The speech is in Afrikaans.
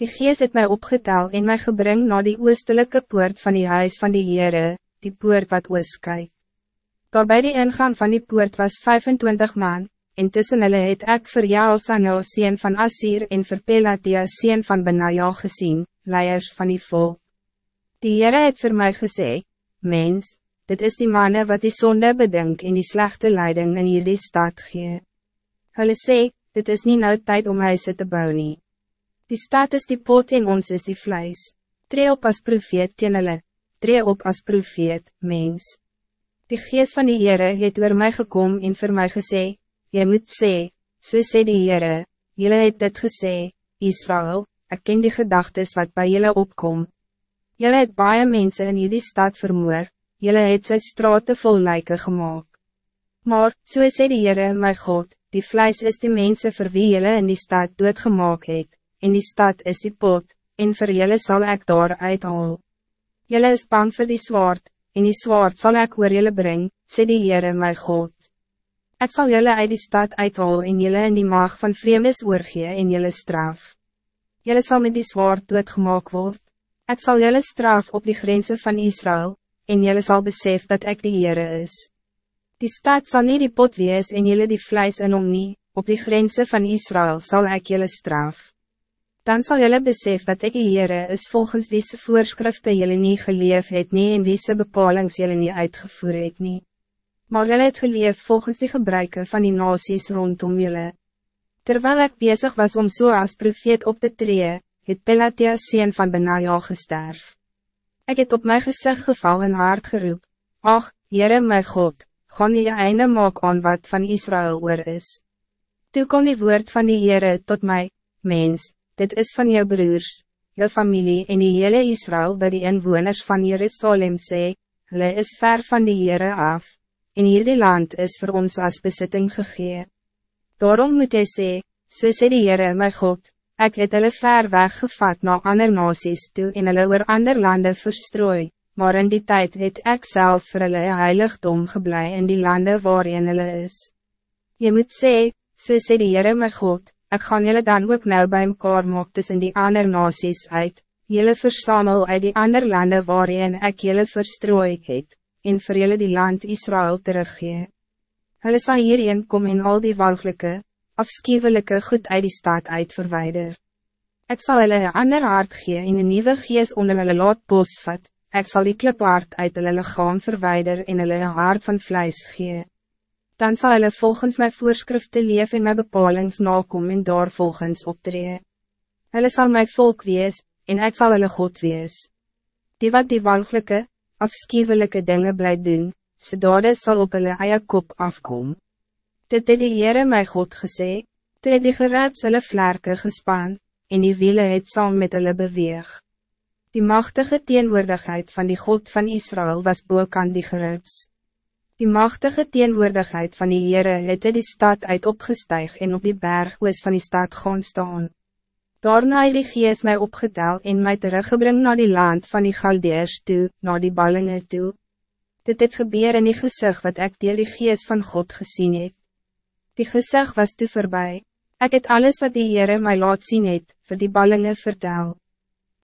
Die gees het mij opgetel en mij gebring naar die oostelijke poort van die huis van die Heere, die poort wat oos kyk. Daar bij die ingang van die poort was 25 man, en tussen hulle het ek vir Jaosano sien van Asir en vir Pelatia sien van Benaja gezien, leiers van die volk. Die Heere het vir my gesê, Mens, dit is die mannen wat die zonde bedink en die slechte leiding in hierdie stad gee. Hulle sê, dit is niet nou tijd om huise te bouwen. Die stad is die pot en ons is die vlees. Tree op as profeet teen hulle, tree op as profeet, mens. Die geest van die Heere het oor my gekom en vir my gesê, Jy moet sê, so sê die Heere, Jylle het dit gesê, Israël, ek ken die gedagtes wat bij jullie opkom. Jylle het baie mense in jullie stad vermoor, Jylle het sy straten vol lijken gemaakt. Maar, so sê die Heere, my God, die vlijs is die mensen vir wie jylle in die stad doodgemaak het, en die stad is die pot, en vir julle sal ek daar uithaal. Julle is bang voor die zwaard, en die zwaard zal ik oor julle bring, sê die Heere my God. Ik zal julle uit die stad uithaal en julle in die maag van vreemdes oorgee en julle straf. Julle zal met die zwaard doodgemaak word. Ik zal julle straf op die grenzen van Israël, en julle zal besef dat ik de Heere is. Die stad zal niet die pot wees en julle die vlijs in om nie, op die grenzen van Israël zal ik julle straf dan zal jullie besef dat ik Heere is volgens wie se voorschriften jullie niet geleef het nie en wie se bepalings jullie niet uitgevoer het nie. Maar jullie het geleef volgens die gebruiken van die nasies rondom jullie. Terwijl ik bezig was om zo als profeet op te treden, het Pelatia sien van Benaja gesterf. Ik het op mijn gezicht geval en hard geroep, Ach, Heere my God, gaan je einde maak aan wat van Israël oor is. Toe kon die woord van die Heere tot mij, mens, dit is van jou broers, jou familie en die hele Israël dat die inwoners van Jerusalem sê, hulle is ver van die Heere af, en hierdie land is voor ons als bezitting gegee. Daarom moet jy sê, so sê die Heere my God, ek het hulle ver weggevat na ander nasies toe en hulle oor ander lande verstrooi, maar in die tijd het ek self vir hulle heiligdom geblei in die lande waarin hulle is. Je moet sê, so sê die Heere my God, Ik gaan jullie dan ook nou bij mekaar maak tussen die andere nasies uit, jullie versamel uit die andere landen waarin ik jullie verstrooi het, en vir jullie die land Israël teruggee. Hulle sal hierin kom en al die walgelijke, afschuwelijke goed uit die stad uit verwijder. Ik zal hulle een ander hart gee en een nieuwe gees onder hulle laat bosvat, ik zal die kliphart uit hulle lichaam verwijder en hulle een hart van vlijs gee dan zal hulle volgens mijn voorschriften leef en mijn bepalings nakom en daar volgens optree. Hulle zal mijn volk wees, en ik zal hulle God wees. Die wat die walgelijke, afschuwelijke dingen blij doen, ze dade sal op hulle eie kop afkom. Dit het die Heere my God gesê, toe het die geruids hulle vlerke gespan, en die wiele het saam met hulle beweeg. Die machtige teenwoordigheid van die God van Israël was boek aan die geruids. Die machtige teenwoordigheid van die Heere het die stad uit opgestuig en op die berg oos van die stad gaan staan. Daarna het die gees my opgetel en my teruggebring naar die land van die Galdeers toe, naar die ballingen toe. Dit het gebeur in die gezicht wat ik deel die gees van God gezien het. Die gezicht was toe voorbij. Ik het alles wat die Heere my laat zien het, voor die ballingen vertel.